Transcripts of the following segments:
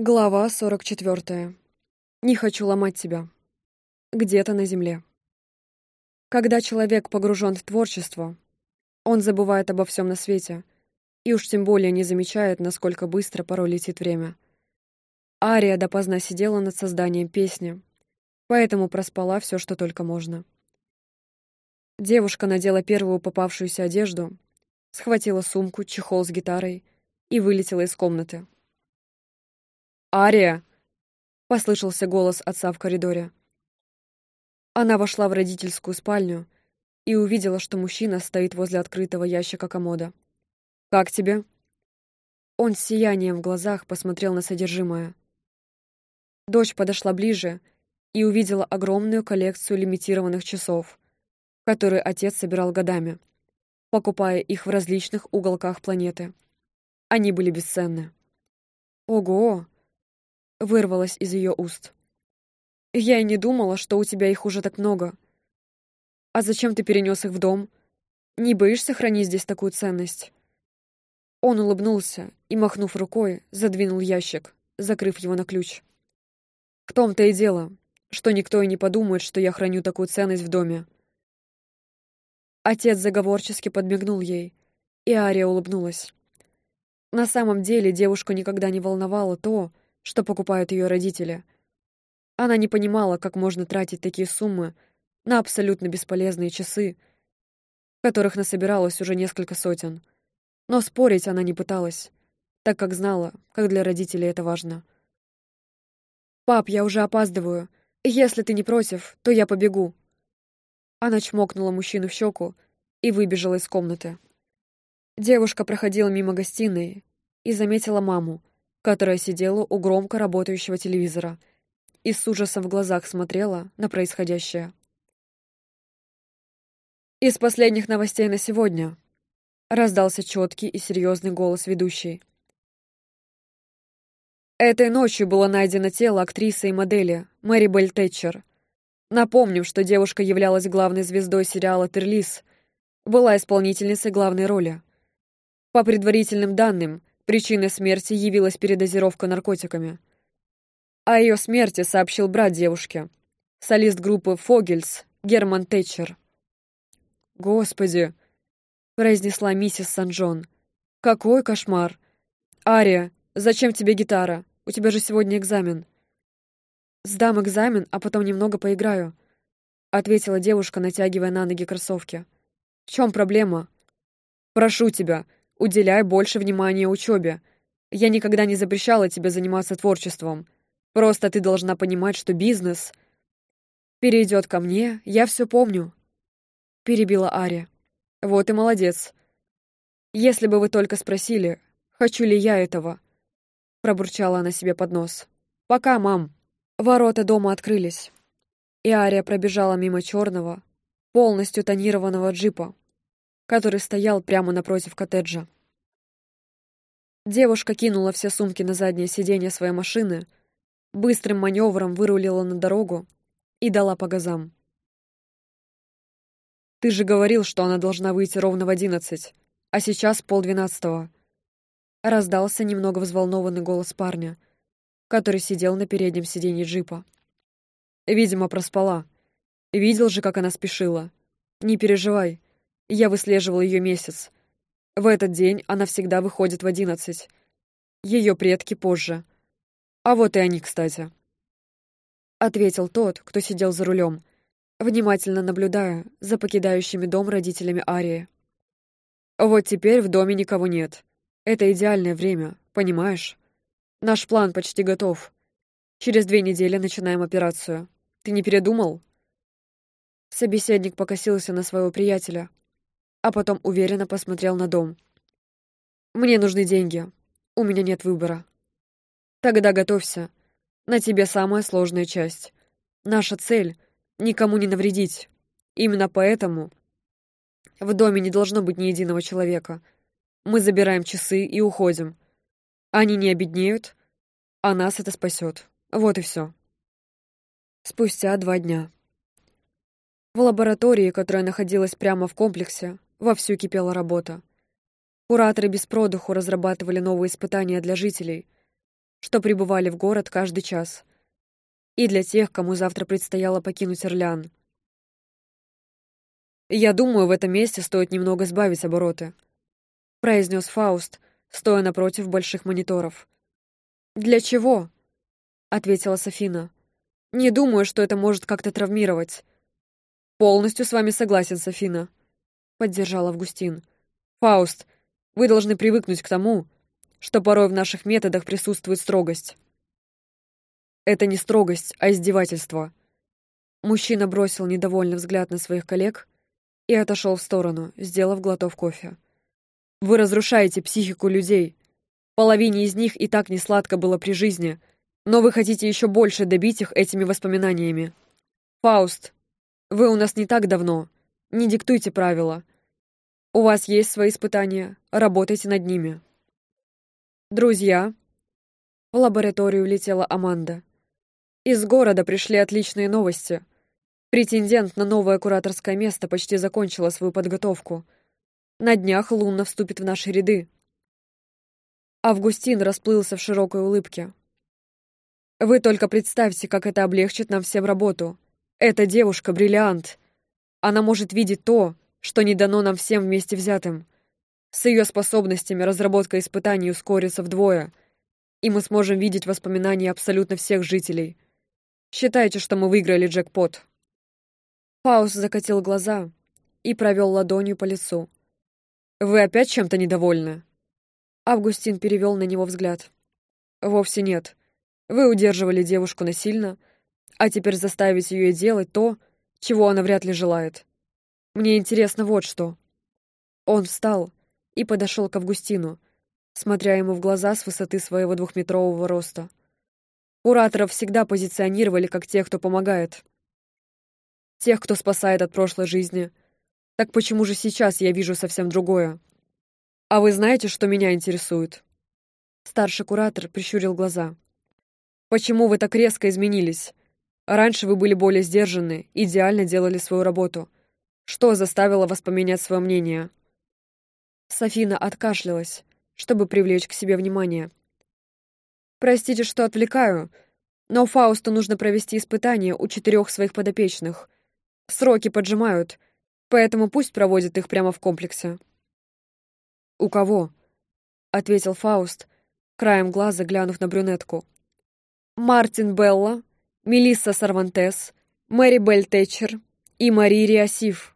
Глава 44. Не хочу ломать тебя. Где-то на земле. Когда человек погружен в творчество, он забывает обо всем на свете и уж тем более не замечает, насколько быстро порой летит время. Ария допоздна сидела над созданием песни, поэтому проспала все, что только можно. Девушка надела первую попавшуюся одежду, схватила сумку, чехол с гитарой и вылетела из комнаты. «Ария!» — послышался голос отца в коридоре. Она вошла в родительскую спальню и увидела, что мужчина стоит возле открытого ящика комода. «Как тебе?» Он с сиянием в глазах посмотрел на содержимое. Дочь подошла ближе и увидела огромную коллекцию лимитированных часов, которые отец собирал годами, покупая их в различных уголках планеты. Они были бесценны. «Ого!» Вырвалось из ее уст. «Я и не думала, что у тебя их уже так много. А зачем ты перенес их в дом? Не боишься хранить здесь такую ценность?» Он улыбнулся и, махнув рукой, задвинул ящик, закрыв его на ключ. «В том-то и дело, что никто и не подумает, что я храню такую ценность в доме». Отец заговорчески подмигнул ей, и Ария улыбнулась. На самом деле девушку никогда не волновало то, что покупают ее родители. Она не понимала, как можно тратить такие суммы на абсолютно бесполезные часы, которых насобиралось уже несколько сотен. Но спорить она не пыталась, так как знала, как для родителей это важно. «Пап, я уже опаздываю. Если ты не против, то я побегу». Она чмокнула мужчину в щеку и выбежала из комнаты. Девушка проходила мимо гостиной и заметила маму, которая сидела у громко работающего телевизора и с ужасом в глазах смотрела на происходящее. «Из последних новостей на сегодня», — раздался четкий и серьезный голос ведущей. Этой ночью было найдено тело актрисы и модели Мэри Белль Тэтчер. Напомним, что девушка являлась главной звездой сериала «Терлис», была исполнительницей главной роли. По предварительным данным, Причиной смерти явилась передозировка наркотиками. О ее смерти сообщил брат девушки, солист группы «Фогельс» Герман Тэтчер. «Господи!» — произнесла миссис Сан-Джон. «Какой кошмар! Ария, зачем тебе гитара? У тебя же сегодня экзамен». «Сдам экзамен, а потом немного поиграю», — ответила девушка, натягивая на ноги кроссовки. «В чем проблема?» «Прошу тебя, Уделяй больше внимания учебе. Я никогда не запрещала тебе заниматься творчеством. Просто ты должна понимать, что бизнес перейдет ко мне, я все помню. Перебила Ария. Вот и молодец. Если бы вы только спросили, хочу ли я этого, пробурчала она себе под нос. Пока, мам. Ворота дома открылись, и Ария пробежала мимо черного, полностью тонированного джипа, который стоял прямо напротив коттеджа. Девушка кинула все сумки на заднее сиденье своей машины, быстрым маневром вырулила на дорогу и дала по газам. «Ты же говорил, что она должна выйти ровно в одиннадцать, а сейчас полдвенадцатого». Раздался немного взволнованный голос парня, который сидел на переднем сиденье джипа. Видимо, проспала. Видел же, как она спешила. Не переживай, я выслеживал ее месяц. В этот день она всегда выходит в одиннадцать. Ее предки позже. А вот и они, кстати. Ответил тот, кто сидел за рулем, внимательно наблюдая за покидающими дом родителями Арии. Вот теперь в доме никого нет. Это идеальное время, понимаешь? Наш план почти готов. Через две недели начинаем операцию. Ты не передумал? Собеседник покосился на своего приятеля, а потом уверенно посмотрел на дом. «Мне нужны деньги. У меня нет выбора». «Тогда готовься. На тебе самая сложная часть. Наша цель — никому не навредить. Именно поэтому в доме не должно быть ни единого человека. Мы забираем часы и уходим. Они не обеднеют, а нас это спасет. Вот и все. Спустя два дня. В лаборатории, которая находилась прямо в комплексе, Вовсю кипела работа. Кураторы без продыху разрабатывали новые испытания для жителей, что прибывали в город каждый час, и для тех, кому завтра предстояло покинуть Орлеан. «Я думаю, в этом месте стоит немного сбавить обороты», — произнес Фауст, стоя напротив больших мониторов. «Для чего?» — ответила Софина. «Не думаю, что это может как-то травмировать». «Полностью с вами согласен, Софина», — поддержал Августин. «Фауст, вы должны привыкнуть к тому, что порой в наших методах присутствует строгость». «Это не строгость, а издевательство». Мужчина бросил недовольный взгляд на своих коллег и отошел в сторону, сделав глоток кофе. «Вы разрушаете психику людей. Половине из них и так не сладко было при жизни, но вы хотите еще больше добить их этими воспоминаниями. Фауст, вы у нас не так давно. Не диктуйте правила. У вас есть свои испытания, работайте над ними». «Друзья», — в лабораторию улетела Аманда. «Из города пришли отличные новости». Претендент на новое кураторское место почти закончила свою подготовку. На днях Лунна вступит в наши ряды. Августин расплылся в широкой улыбке. «Вы только представьте, как это облегчит нам всем работу. Эта девушка — бриллиант. Она может видеть то, что не дано нам всем вместе взятым. С ее способностями разработка испытаний ускорится вдвое, и мы сможем видеть воспоминания абсолютно всех жителей. Считайте, что мы выиграли джекпот». Фауст закатил глаза и провел ладонью по лицу. «Вы опять чем-то недовольны?» Августин перевел на него взгляд. «Вовсе нет. Вы удерживали девушку насильно, а теперь заставить ее делать то, чего она вряд ли желает. Мне интересно вот что». Он встал и подошел к Августину, смотря ему в глаза с высоты своего двухметрового роста. Кураторов всегда позиционировали как тех, кто помогает тех, кто спасает от прошлой жизни. Так почему же сейчас я вижу совсем другое? А вы знаете, что меня интересует?» Старший куратор прищурил глаза. «Почему вы так резко изменились? Раньше вы были более сдержаны, идеально делали свою работу. Что заставило вас поменять свое мнение?» Софина откашлялась, чтобы привлечь к себе внимание. «Простите, что отвлекаю, но Фаусту нужно провести испытание у четырех своих подопечных. Сроки поджимают, поэтому пусть проводят их прямо в комплексе». «У кого?» — ответил Фауст, краем глаза глянув на брюнетку. «Мартин Белла, Мелисса Сарвантес, Мэри Белль Тэтчер и Мари Риасиф.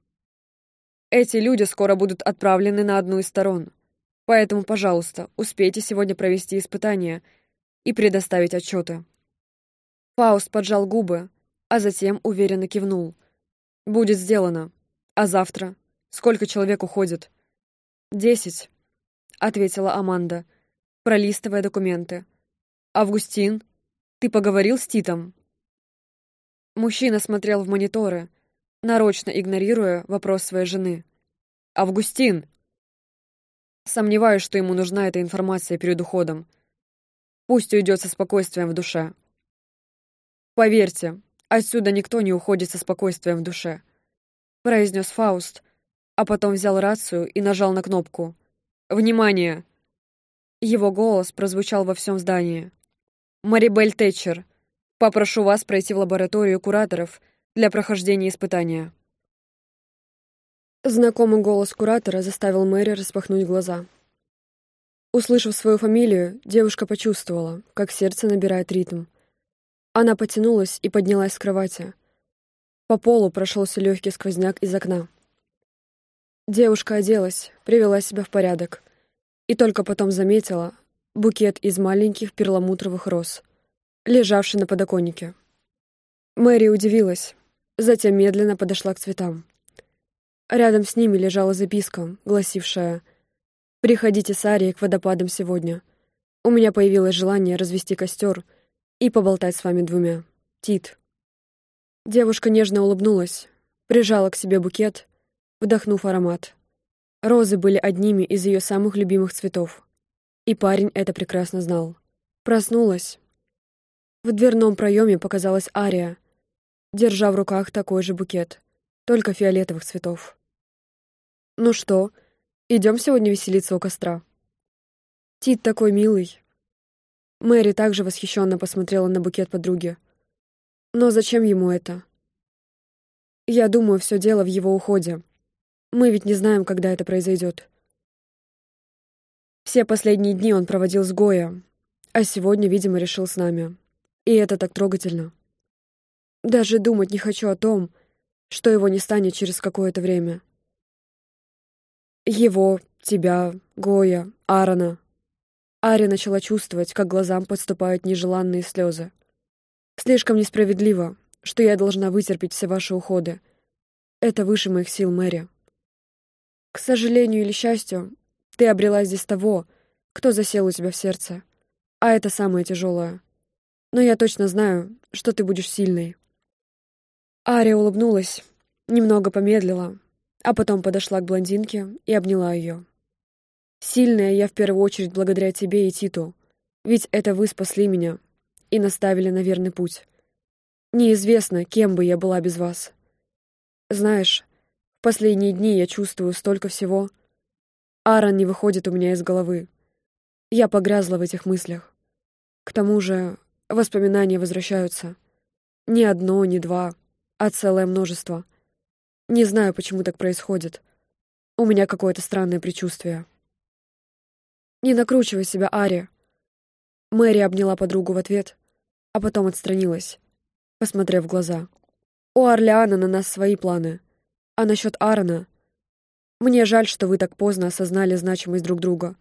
Эти люди скоро будут отправлены на одну из сторон, поэтому, пожалуйста, успейте сегодня провести испытания и предоставить отчеты». Фауст поджал губы, а затем уверенно кивнул. «Будет сделано. А завтра? Сколько человек уходит?» «Десять», — ответила Аманда, пролистывая документы. «Августин, ты поговорил с Титом?» Мужчина смотрел в мониторы, нарочно игнорируя вопрос своей жены. «Августин!» Сомневаюсь, что ему нужна эта информация перед уходом. Пусть уйдет со спокойствием в душе. Поверьте, Отсюда никто не уходит со спокойствием в душе», — произнес Фауст, а потом взял рацию и нажал на кнопку. «Внимание!» Его голос прозвучал во всем здании. «Марибель Тэтчер, попрошу вас пройти в лабораторию кураторов для прохождения испытания». Знакомый голос куратора заставил Мэри распахнуть глаза. Услышав свою фамилию, девушка почувствовала, как сердце набирает ритм. Она потянулась и поднялась с кровати. По полу прошелся легкий сквозняк из окна. Девушка оделась, привела себя в порядок. И только потом заметила букет из маленьких перламутровых роз, лежавший на подоконнике. Мэри удивилась, затем медленно подошла к цветам. Рядом с ними лежала записка, гласившая «Приходите с Арией к водопадам сегодня. У меня появилось желание развести костер — и поболтать с вами двумя. Тит». Девушка нежно улыбнулась, прижала к себе букет, вдохнув аромат. Розы были одними из ее самых любимых цветов. И парень это прекрасно знал. Проснулась. В дверном проеме показалась Ария, держа в руках такой же букет, только фиолетовых цветов. «Ну что, идем сегодня веселиться у костра?» «Тит такой милый», Мэри также восхищенно посмотрела на букет подруги. Но зачем ему это? Я думаю, все дело в его уходе. Мы ведь не знаем, когда это произойдет. Все последние дни он проводил с Гоя, а сегодня, видимо, решил с нами. И это так трогательно. Даже думать не хочу о том, что его не станет через какое-то время. Его, тебя, Гоя, Аарона. Ари начала чувствовать, как глазам подступают нежеланные слезы. Слишком несправедливо, что я должна вытерпеть все ваши уходы. Это выше моих сил, Мэри. К сожалению или счастью, ты обрела здесь того, кто засел у тебя в сердце. А это самое тяжелое. Но я точно знаю, что ты будешь сильной. Ария улыбнулась, немного помедлила, а потом подошла к блондинке и обняла ее. Сильная я в первую очередь благодаря тебе и Титу, ведь это вы спасли меня и наставили на верный путь. Неизвестно, кем бы я была без вас. Знаешь, в последние дни я чувствую столько всего. Аарон не выходит у меня из головы. Я погрязла в этих мыслях. К тому же воспоминания возвращаются. Ни одно, ни два, а целое множество. Не знаю, почему так происходит. У меня какое-то странное предчувствие. «Не накручивай себя, Ари!» Мэри обняла подругу в ответ, а потом отстранилась, посмотрев в глаза. «У Орлеана на нас свои планы. А насчет Аарона? Мне жаль, что вы так поздно осознали значимость друг друга.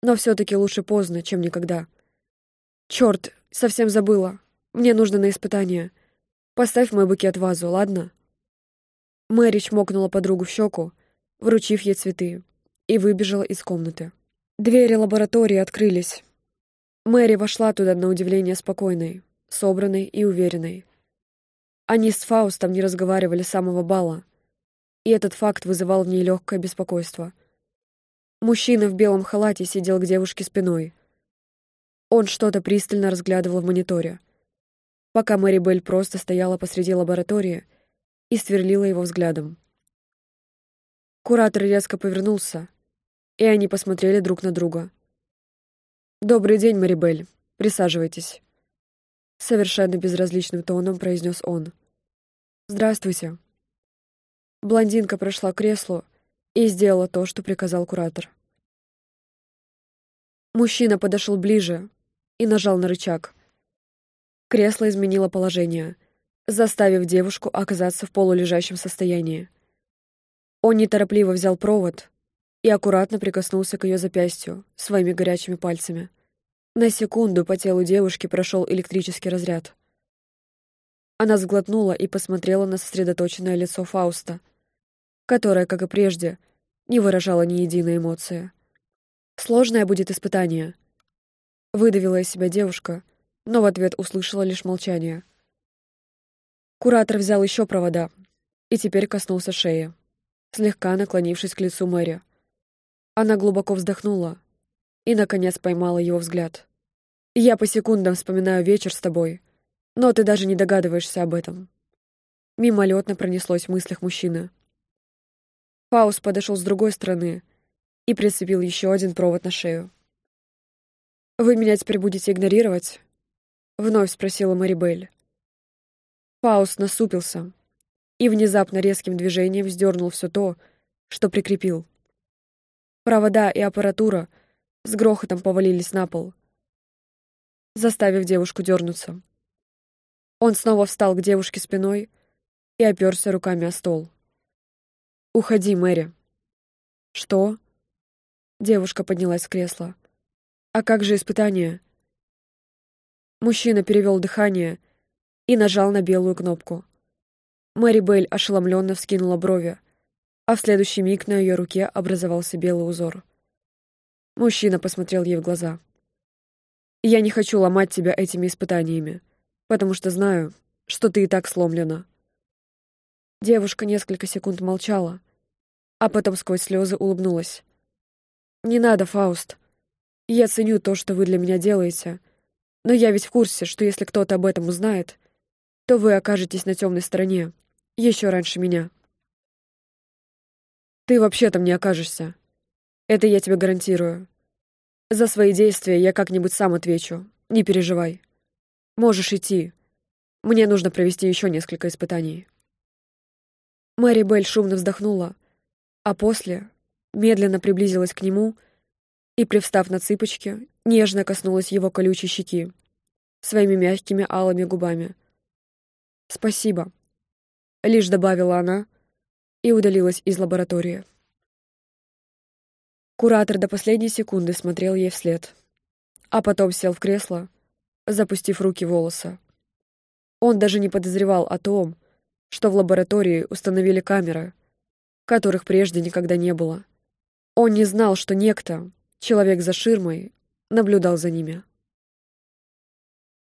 Но все-таки лучше поздно, чем никогда. Черт, совсем забыла. Мне нужно на испытание. Поставь мой букет в вазу, ладно?» Мэри чмокнула подругу в щеку, вручив ей цветы, и выбежала из комнаты. Двери лаборатории открылись. Мэри вошла туда на удивление спокойной, собранной и уверенной. Они с Фаустом не разговаривали с самого бала, и этот факт вызывал в ней легкое беспокойство. Мужчина в белом халате сидел к девушке спиной. Он что-то пристально разглядывал в мониторе, пока Мэри Белль просто стояла посреди лаборатории и сверлила его взглядом. Куратор резко повернулся, и они посмотрели друг на друга. «Добрый день, Марибель. Присаживайтесь». Совершенно безразличным тоном произнес он. «Здравствуйте». Блондинка прошла к креслу и сделала то, что приказал куратор. Мужчина подошел ближе и нажал на рычаг. Кресло изменило положение, заставив девушку оказаться в полулежащем состоянии. Он неторопливо взял провод и аккуратно прикоснулся к ее запястью своими горячими пальцами. На секунду по телу девушки прошел электрический разряд. Она сглотнула и посмотрела на сосредоточенное лицо Фауста, которое, как и прежде, не выражало ни единой эмоции. «Сложное будет испытание», — выдавила из себя девушка, но в ответ услышала лишь молчание. Куратор взял еще провода и теперь коснулся шеи, слегка наклонившись к лицу Мэри. Она глубоко вздохнула и, наконец, поймала его взгляд. «Я по секундам вспоминаю вечер с тобой, но ты даже не догадываешься об этом». Мимолетно пронеслось в мыслях мужчины. Фаус подошел с другой стороны и прицепил еще один провод на шею. «Вы меня теперь будете игнорировать?» — вновь спросила Марибель. Фаус насупился и внезапно резким движением вздернул все то, что прикрепил. Провода и аппаратура с грохотом повалились на пол, заставив девушку дернуться. Он снова встал к девушке спиной и оперся руками о стол. «Уходи, Мэри». «Что?» Девушка поднялась с кресла. «А как же испытание?» Мужчина перевел дыхание и нажал на белую кнопку. Мэри Белль ошеломленно вскинула брови, а в следующий миг на ее руке образовался белый узор. Мужчина посмотрел ей в глаза. «Я не хочу ломать тебя этими испытаниями, потому что знаю, что ты и так сломлена». Девушка несколько секунд молчала, а потом сквозь слезы улыбнулась. «Не надо, Фауст. Я ценю то, что вы для меня делаете, но я ведь в курсе, что если кто-то об этом узнает, то вы окажетесь на темной стороне еще раньше меня». Ты вообще там не окажешься. Это я тебе гарантирую. За свои действия я как-нибудь сам отвечу, Не переживай. Можешь идти. Мне нужно провести еще несколько испытаний. Мэри Белль шумно вздохнула, а после медленно приблизилась к нему и, привстав на цыпочки, нежно коснулась его колючей щеки своими мягкими алыми губами. «Спасибо», — лишь добавила она и удалилась из лаборатории. Куратор до последней секунды смотрел ей вслед, а потом сел в кресло, запустив руки в волосы. Он даже не подозревал о том, что в лаборатории установили камеры, которых прежде никогда не было. Он не знал, что некто, человек за ширмой, наблюдал за ними.